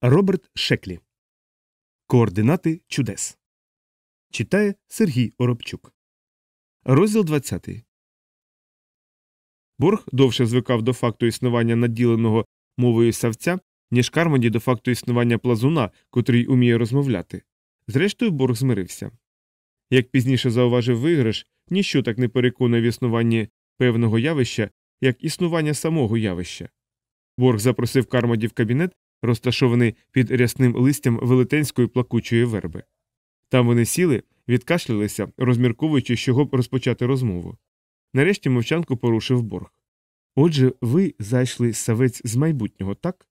Роберт Шеклі. Координати чудес. Читає Сергій Оробчук. Розділ 20. Борг довше звикав до факту існування наділеного мовою савця, ніж Кармоді до факту існування плазуна, котрий уміє розмовляти. Зрештою, Борг змирився. Як пізніше зауважив виграш, ніщо так не переконує в існуванні певного явища, як існування самого явища. Борг запросив Кармоді в кабінет розташований під рясним листям велетенської плакучої верби. Там вони сіли, відкашлялися, розмірковуючи, з чого б розпочати розмову. Нарешті мовчанку порушив борг. Отже, ви зайшли савець з майбутнього, так?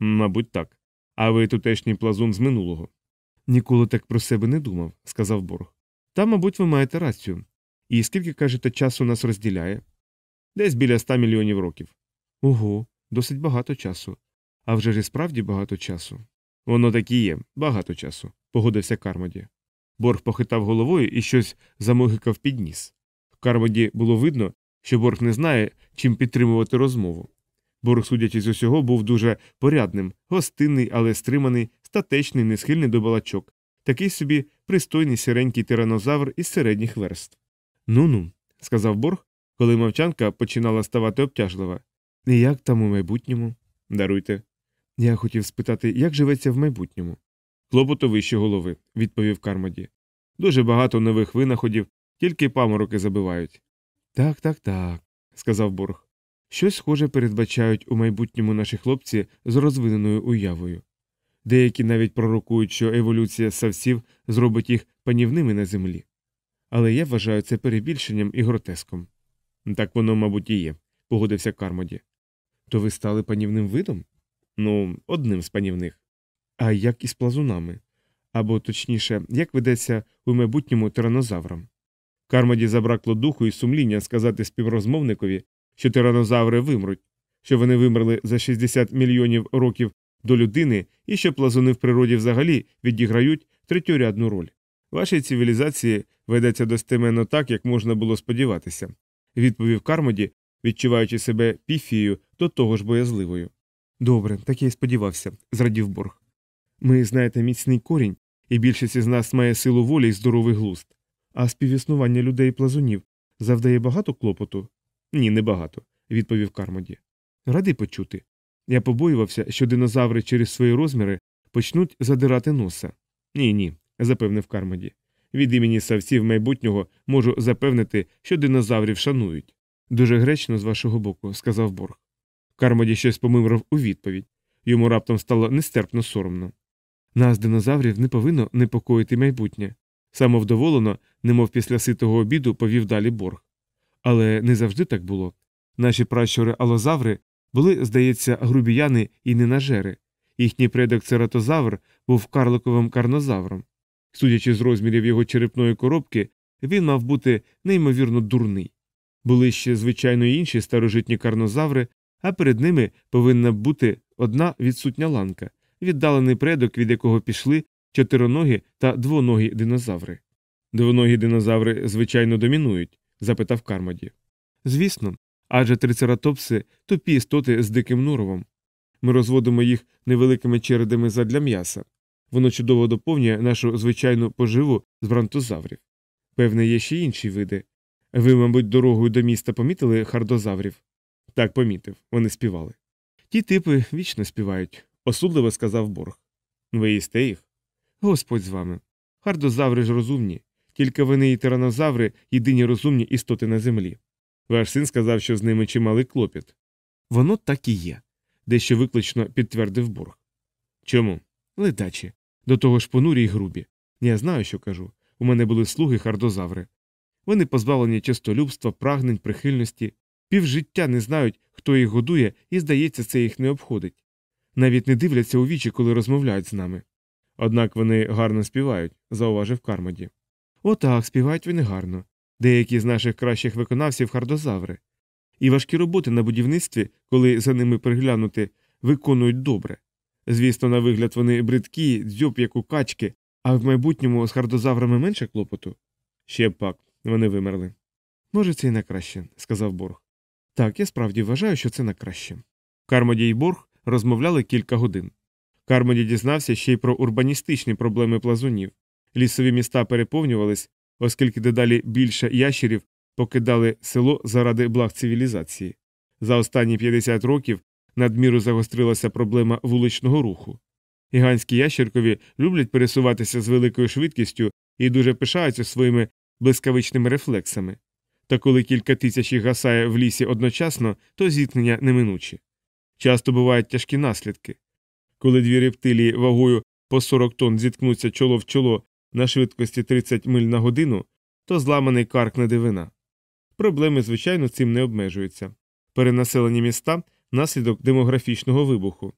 Мабуть, так. А ви тутешній плазун з минулого. Ніколи так про себе не думав, сказав борг. Та, мабуть, ви маєте рацію. І скільки, кажете, часу нас розділяє? Десь біля ста мільйонів років. Ого, досить багато часу. А вже ж і справді багато часу. Воно так і є, багато часу, погодився Кармоді. Борг похитав головою і щось замогикав під ніс. Кармоді було видно, що Борг не знає, чим підтримувати розмову. Борг, судячи з усього, був дуже порядним, гостинний, але стриманий, статечний, не схильний до балачок, такий собі пристойний сіренький тиранозавр із середніх верст. Ну ну, сказав Борг, коли мовчанка починала ставати обтяжлива. І як там у майбутньому? Даруйте. Я хотів спитати, як живеться в майбутньому. Клопоту вище голови, відповів Кармоді. Дуже багато нових винаходів, тільки памороки забивають. Так, так, так, сказав Борг. Щось схоже передбачають у майбутньому наші хлопці з розвиненою уявою. Деякі навіть пророкують, що еволюція савців зробить їх панівними на землі. Але я вважаю це перебільшенням і гротеском. Так воно, мабуть, і є, погодився Кармоді. То ви стали панівним видом? Ну, одним з панівних. А як із плазунами? Або точніше, як ведеться у майбутньому тиранозаврам? Кармоді забракло духу і сумління сказати співрозмовникові, що тиранозаври вимруть, що вони вимерли за 60 мільйонів років до людини і що плазуни в природі взагалі відіграють третьорядну роль. Вашій цивілізації ведеться достеменно так, як можна було сподіватися, відповів Кармоді, відчуваючи себе піфією до того ж боязливою. Добре, так я й сподівався, зрадів борг. Ми, знаєте, міцний корінь, і більшість із нас має силу волі і здоровий глузд. А співіснування людей плазунів завдає багато клопоту? Ні, не багато, відповів Кармоді. Радий почути. Я побоювався, що динозаври через свої розміри почнуть задирати носа. Ні, ні, запевнив Кармоді. Від імені савців майбутнього можу запевнити, що динозаврів шанують. Дуже гречно з вашого боку, сказав борг. Кармоді щось помимрав у відповідь йому раптом стало нестерпно соромно. Нас, динозаврів, не повинно непокоїти майбутнє. Самовдоволено, немов після ситого обіду, повів далі борг. Але не завжди так було. Наші пращури алозаври були, здається, грубіяни і ненажери. Їхній предок цератозавр був карликовим карнозавром. Судячи з розмірів його черепної коробки, він мав бути неймовірно дурний. Були ще, звичайно, інші старожитні карнозаври, а перед ними повинна бути одна відсутня ланка, віддалений предок, від якого пішли чотироногі та двоногі динозаври. Двоногі динозаври, звичайно, домінують? запитав Кармоді. Звісно, адже трицератопси тупі істоти з диким норовом. Ми розводимо їх невеликими чередами задля м'яса. Воно чудово доповнює нашу звичайну поживу з бронтозаврів. Певне, є ще інші види. Ви, мабуть, дорогою до міста помітили хардозаврів? Так, помітив, вони співали. Ті типи вічно співають, осудливо сказав борг. Ви їсте їх? Господь з вами. Хардозаври ж розумні, тільки вони і тиранозаври єдині розумні істоти на землі. Ваш син сказав, що з ними чималий клопіт. Воно так і є, дещо виклично підтвердив борг. Чому? Ледачі. До того ж понурі й грубі. Я знаю, що кажу. У мене були слуги хардозаври. Вони позбавлені чистолюбства, прагнень, прихильності, півжиття не знають, хто їх годує, і, здається, це їх не обходить. Навіть не дивляться у вічі, коли розмовляють з нами. Однак вони гарно співають, зауважив Кармоді. Отак, співають вони гарно. Деякі з наших кращих виконавців хардозаври. І важкі роботи на будівництві, коли за ними приглянути, виконують добре. Звісно, на вигляд вони бридкі, дзьоб, як у качки, а в майбутньому з хардозаврами менше клопоту. Ще пак, вони вимерли. Може, це і на краще, сказав борг. Так, я справді вважаю, що це на краще. Кармоді й борг розмовляли кілька годин. Кармоді дізнався ще й про урбаністичні проблеми плазунів. Лісові міста переповнювались, оскільки дедалі більше ящерів покидали село заради благ цивілізації. За останні 50 років надміру загострилася проблема вуличного руху. Гігантські ящеркові люблять пересуватися з великою швидкістю і дуже пишаються своїми блискавичними рефлексами. Та коли кілька тисяч гасає в лісі одночасно, то зіткнення неминучі. Часто бувають тяжкі наслідки. Коли дві рептилії вагою по 40 тонн зіткнуться чоло в чоло на швидкості 30 миль на годину, то зламаний карк не дивина. Проблеми, звичайно, цим не обмежуються. Перенаселені міста наслідок демографічного вибуху.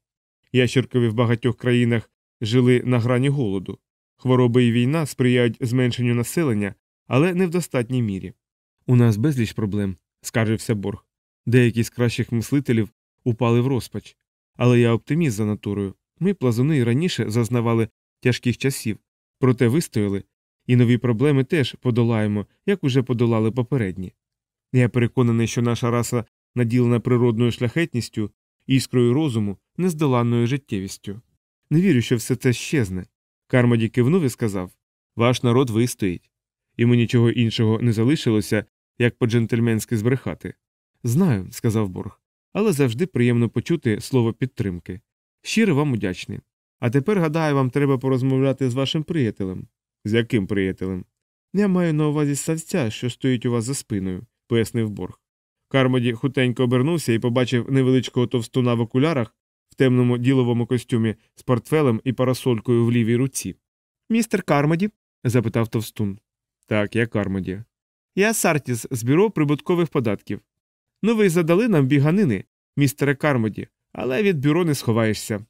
Ящеркові в багатьох країнах жили на грані голоду. Хвороби і війна сприяють зменшенню населення, але не в достатній мірі. У нас безліч проблем, скаржився Борг. Деякі з кращих мислителів упали в розпач. Але я оптиміст за натурою. Ми, плазуни, і раніше зазнавали тяжких часів, проте вистояли, і нові проблеми теж подолаємо, як уже подолали попередні. Я переконаний, що наша раса наділена природною шляхетністю, іскрою розуму, нездоланною життєвістю. Не вірю, що все це щезне. Кармоді кивнув і сказав Ваш народ вистоїть. Йому нічого іншого не залишилося, як по джентльменськи збрехати. Знаю, сказав Борг, але завжди приємно почути слово підтримки. Щиро вам удячний. А тепер, гадаю, вам треба порозмовляти з вашим приятелем. З яким приятелем? Я маю на увазі савця, що стоїть у вас за спиною, пояснив Борг. Кармоді хутенько обернувся і побачив невеличкого товстуна в окулярах в темному діловому костюмі з портфелем і парасолькою в лівій руці. Містер Кармоді? запитав товстун. Так, я Кармоді. Я Сартіс з бюро прибуткових податків. Ну, ви задали нам біганини, містере Кармоді, але від бюро не сховаєшся.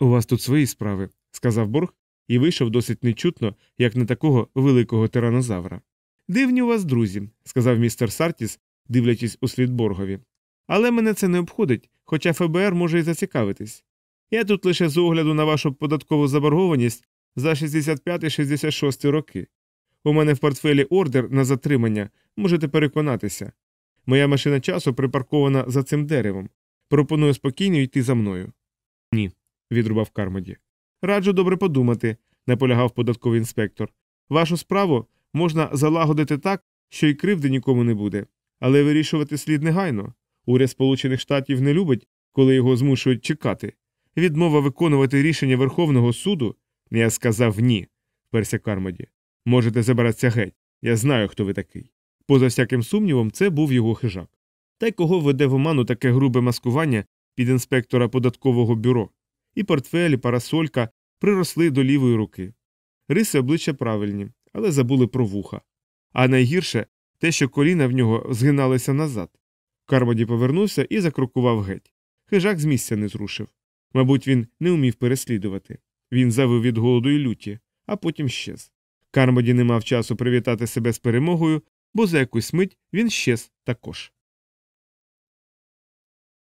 У вас тут свої справи, сказав Борг і вийшов досить нечутно, як на такого великого тиранозавра. Дивні у вас, друзі, сказав містер Сартіс, дивлячись у слід Боргові. Але мене це не обходить, хоча ФБР може і зацікавитись. Я тут лише з огляду на вашу податкову заборгованість за 65-66 роки. У мене в портфелі ордер на затримання, можете переконатися. Моя машина часу припаркована за цим деревом. Пропоную спокійно йти за мною. Ні, відрубав Кармоді. Раджу добре подумати, наполягав податковий інспектор. Вашу справу можна залагодити так, що й кривди нікому не буде, але вирішувати слід негайно. Уряд Сполучених Штатів не любить, коли його змушують чекати. Відмова виконувати рішення Верховного суду. Я сказав ні, вперся Кармоді. Можете забиратися геть. Я знаю, хто ви такий. Поза всяким сумнівом, це був його хижак. Та й кого веде в оману таке грубе маскування під інспектора податкового бюро, і портфель, і парасолька приросли до лівої руки. Риси обличчя правильні, але забули про вуха. А найгірше те, що коліна в нього згиналися назад. Кармоді повернувся і закрокував геть. Хижак з місця не зрушив. Мабуть, він не умів переслідувати. Він завив від голоду і люті, а потім щез. Кармоді не мав часу привітати себе з перемогою, бо за якусь мить він щез також.